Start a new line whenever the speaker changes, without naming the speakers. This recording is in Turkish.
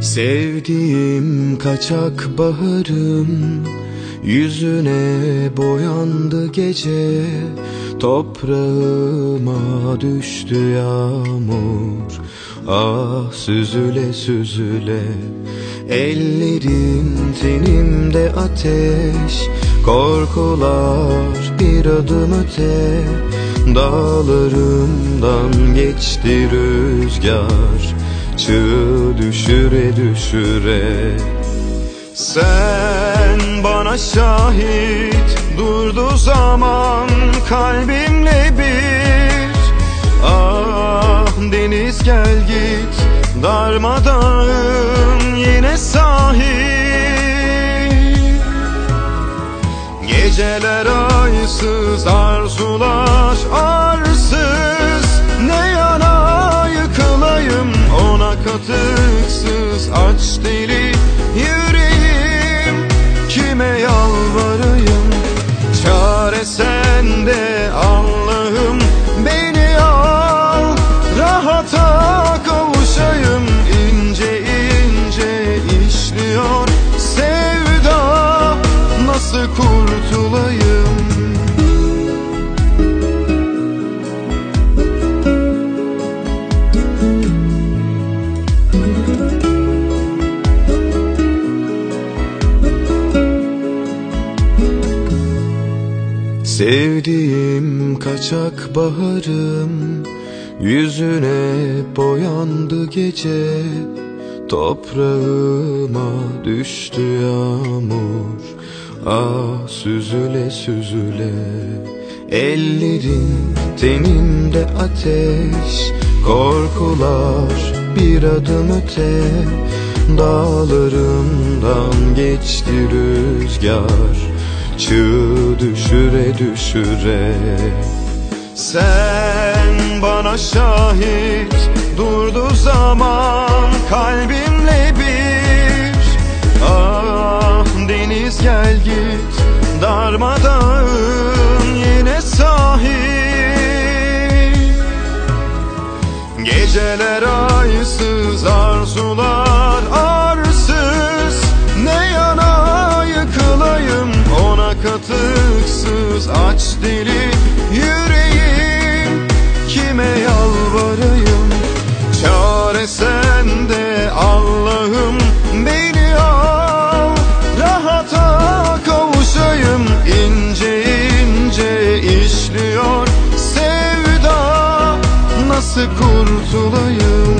Sevdiğim kaçak baharım Yüzüne boyandı gece. Toprağıma düştü yağmur. Ah süzüle süzüle. Ellerin tenimde ateş. Korkular bir adım öte. Dağlarımdan geçti rüzgar Çığ düşüre düşüre. Sen bana şahit Durdu zaman kalbimle bir. Ah deniz gel git Darmadağın yine sahil Geceler aysız arzular koty Sevdiğim kaçak baharım Yüzüne boyandı gece. Toprağıma düştü yağmur Ah süzüle süzüle. Ellerin tenimde ateş Korkular bir adım öte. Dağlarımdan geçti rüzgar Çığ düşüre düşüre. Sen bana şahit Durdu zaman kalbimle bir. Ah deniz gel git Darmadağın yine sahil Geceler aysız arzular Ahlaksız aç deli yüreğim. Kime yalvarayım? Çare sende Allah'ım. Beni al Rahata kavuşayım. İnce ince işliyor sevda. Nasıl kurtulayım?